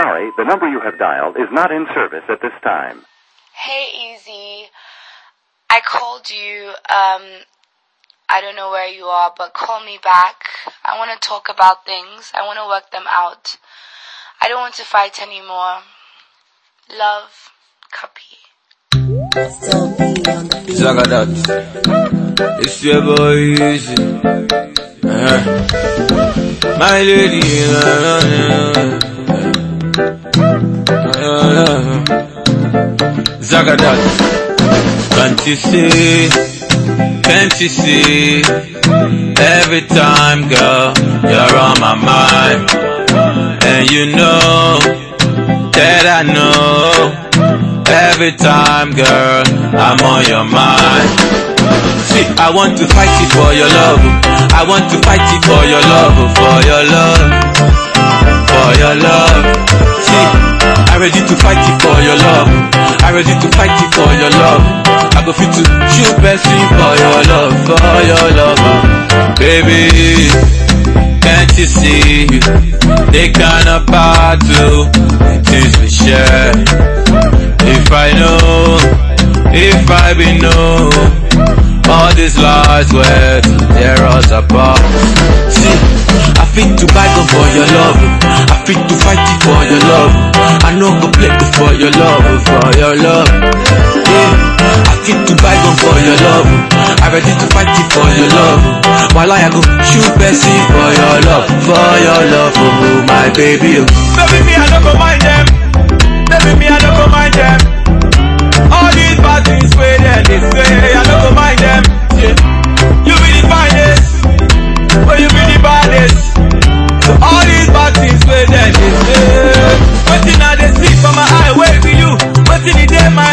sorry, the number you have dialed is not in service at this time. Hey, Easy. I called you. Um, I don't know where you are, but call me back. I want to talk about things. I want to work them out. I don't want to fight anymore. Love, Copy. Zagadat. It's your boy Easy. Uh-huh. My lady. Zagadat. Can't you see? Can't you see? Every time, girl, you're on my mind. And you know that I know. Every time, girl, I'm on your mind. See, I want to fight it for your love. I want to fight it for your love, for your love, for your love. See, I'm ready to fight it for your love. I'm ready to fight it for your love. I go fit to shoot person for your love, for your love, baby. Can't you see? They of battle, the things we share. If I know, if I be know, all these lies were to tear us apart. See, I fit to buy for your love, I fit to fight it for your love. no go play for your love, for your love. Yeah. I fit to buy go for your love. I ready to party for your love. While I go shoot Bessie for your love, for your love, oh my baby. Oh. Baby me I don't go mind them. Baby me I don't go mind them. All these bad things where they say I don't go mind them. Yeah. You be the finest, but you be the baddest. So all these bad things where they say. see the day my